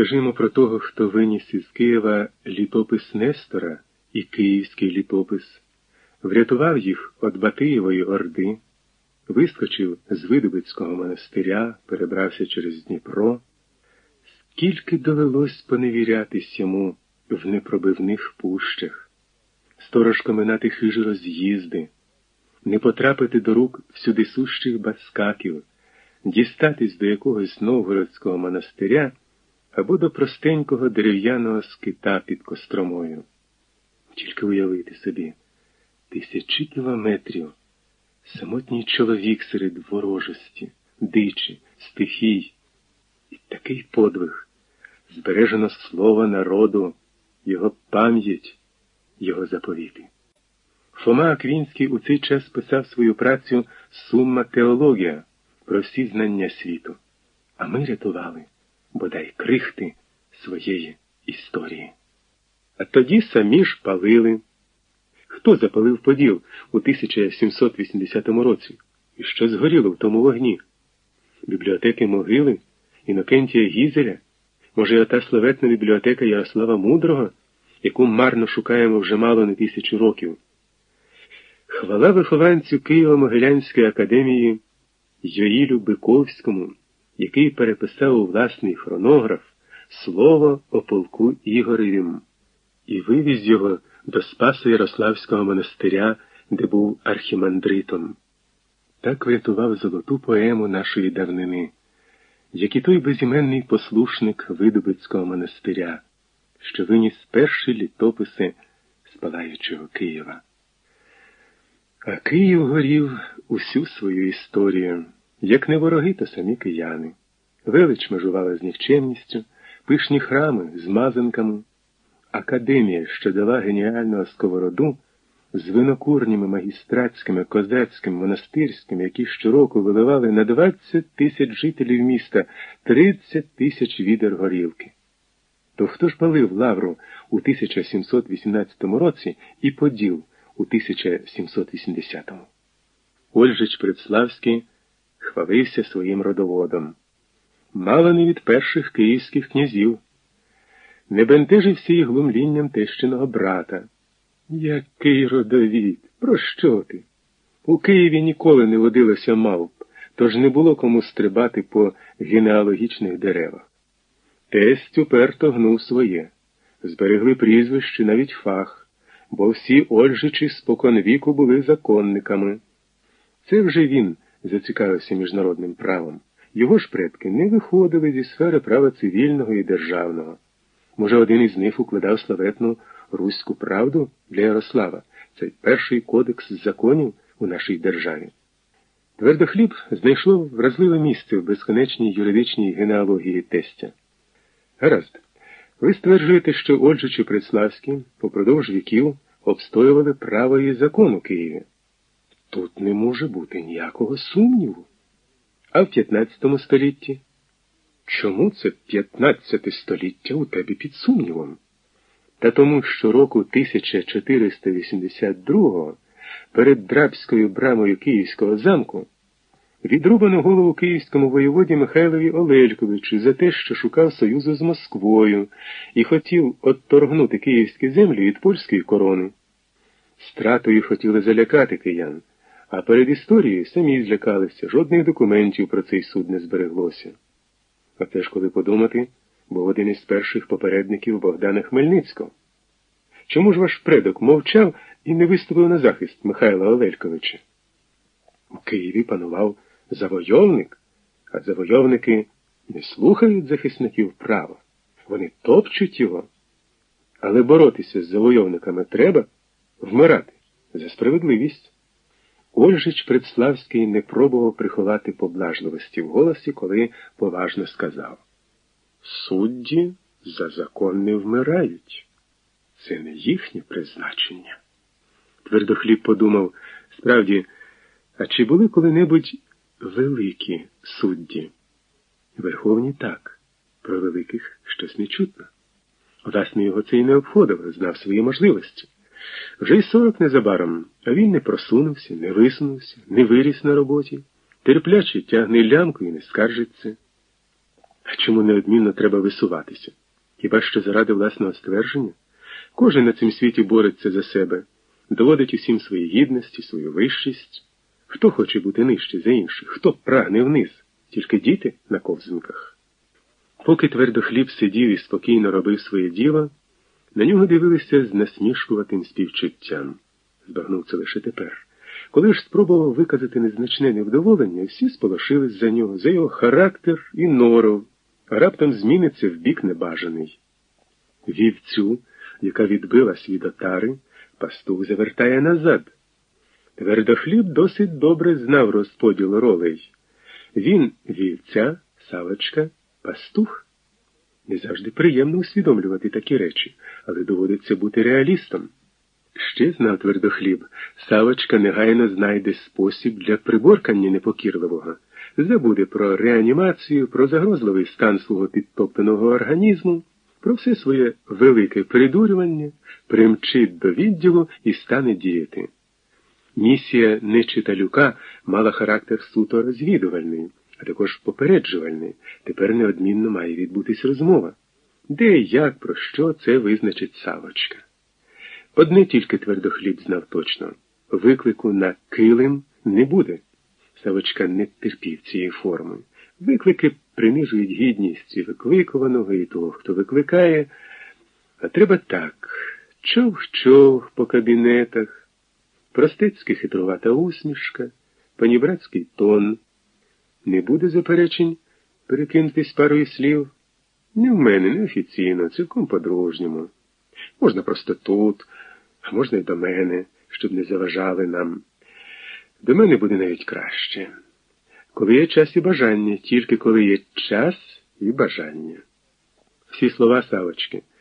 Скажімо про того, хто виніс із Києва літопис Нестора і київський літопис, врятував їх від Батиєвої Орди, вискочив з Видубицького монастиря, перебрався через Дніпро. Скільки довелось поневірятись йому в непробивних пущах, сторожками нати хижі роз'їзди, не потрапити до рук всюди сущих баскаків, дістатись до якогось новгородського монастиря або до простенького дерев'яного скита під костромою. Тільки уявити собі, тисячі кілометрів, самотній чоловік серед ворожості, дичі, стихій, і такий подвиг, збережено слово народу, його пам'ять, його заповіти. Фома Аквінський у цей час писав свою працю Сумма теологія про всі знання світу, а ми рятували бодай крихти своєї історії. А тоді самі ж палили. Хто запалив поділ у 1780 році? І що згоріло в тому вогні? Бібліотеки могили, Інокентія Гізеля, може, ота славетна бібліотека Ярослава Мудрого, яку марно шукаємо вже мало не тисячу років. Хвала вихованцю Києво-Могилянської академії Йоїлю Биковському який переписав у власний хронограф слово о полку Ігоревім і вивіз його до Спасо Ярославського монастиря, де був архімандритом. Так врятував золоту поему нашої давнини, як і той безіменний послушник Видубицького монастиря, що виніс перші літописи спалаючого Києва. А Київ горів усю свою історію як не вороги, то самі кияни. Велич межувала з нікчемністю, пишні храми з мазанками, академія, що дала геніального сковороду, з винокурніми магістратськими, козацькими, монастирськими, які щороку виливали на 20 тисяч жителів міста 30 тисяч відер горілки. То хто ж палив лавру у 1718 році і поділ у 1780? Ольжич Предславський хвалився своїм родоводом. Мало не від перших київських князів. Не бентежився і глумлінням тещиного брата. Який родовід? Про що ти? У Києві ніколи не водилося мавп, тож не було кому стрибати по генеалогічних деревах. Тесть уперто гнув своє, зберегли прізвище навіть фах, бо всі Ольжичі споконвіку були законниками. Це вже він зацікавився міжнародним правом. Його ж предки не виходили зі сфери права цивільного і державного. Може, один із них укладав славетну руську правду для Ярослава, цей перший кодекс законів у нашій державі. Твердохліб знайшло вразливе місце в безконечній юридичній генеалогії тестя. Гаразд, ви стверджуєте, що Ольжичі Преславські упродовж віків обстоювали право і закон у Києві. Тут не може бути ніякого сумніву. А в 15 столітті? Чому це 15 століття у тебе під сумнівом? Та тому, що року 1482-го перед драбською брамою Київського замку відрубано голову київському воєводі Михайлові Олельковичу за те, що шукав союзу з Москвою і хотів отторгнути київські землі від польської корони. Стратою хотіли залякати киян. А перед історією самі злякалися, жодних документів про цей суд не збереглося. А теж, коли подумати, був один із перших попередників Богдана Хмельницького. Чому ж ваш предок мовчав і не виступив на захист Михайла Олельковича? У Києві панував завойовник, а завойовники не слухають захисників права. Вони топчуть його. Але боротися з завойовниками треба вмирати за справедливість. Ольжич Предславський не пробував приховати поблажливості в голосі, коли поважно сказав Судді за закон не вмирають. Це не їхнє призначення. Твердохліб подумав, справді, а чи були коли-небудь великі судді? Верховні так, про великих щось не чутно. Власне, його це й не обходило, знав свої можливості. Вже й сорок незабаром, а він не просунувся, не висунувся, не виріс на роботі, терпляче тягне лямку і не скаржиться. А чому неодмінно треба висуватися? Хіба що заради власного ствердження? Кожен на цім світі бореться за себе, доводить усім свої гідності, свою вищість. Хто хоче бути нижче за інших, хто прагне вниз, тільки діти на ковзанках. Поки твердохліб сидів і спокійно робив своє діло, на нього дивилися з насмішкуватим співчуттям. Збагнув це лише тепер. Коли ж спробував виказати незначне невдоволення, всі сполошились за нього, за його характер і норов, а раптом зміниться в бік небажаний. Вівцю, яка відбилась від отари, пастух завертає назад. Твердохліб досить добре знав розподіл ролей. Він вівця, салочка, пастух. Не завжди приємно усвідомлювати такі речі, але доводиться бути реалістом. Ще знав твердохліб, Савочка негайно знайде спосіб для приборкання непокірливого, забуде про реанімацію, про загрозливий стан свого підтоптаного організму, про все своє велике придурювання, примчить до відділу і стане діяти. Місія нечиталюка мала характер суто розвідувальний, а також попереджувальний. Тепер неодмінно має відбутись розмова. Де, як, про що це визначить Савочка. Одне тільки твердохліб знав точно виклику на килим не буде. Савочка не терпів цієї форми. Виклики принижують гідність і викликуваного, і того, хто викликає. А треба так човх-човх по кабінетах, простецьки хитрувата усмішка, панібратський тон. Не буде заперечень перекинутись парою слів. Не в мене, не офіційно, цілком по-дружньому. Можна просто тут, а можна й до мене, щоб не заважали нам. До мене буде навіть краще. Коли є час і бажання, тільки коли є час і бажання. Всі слова Савочки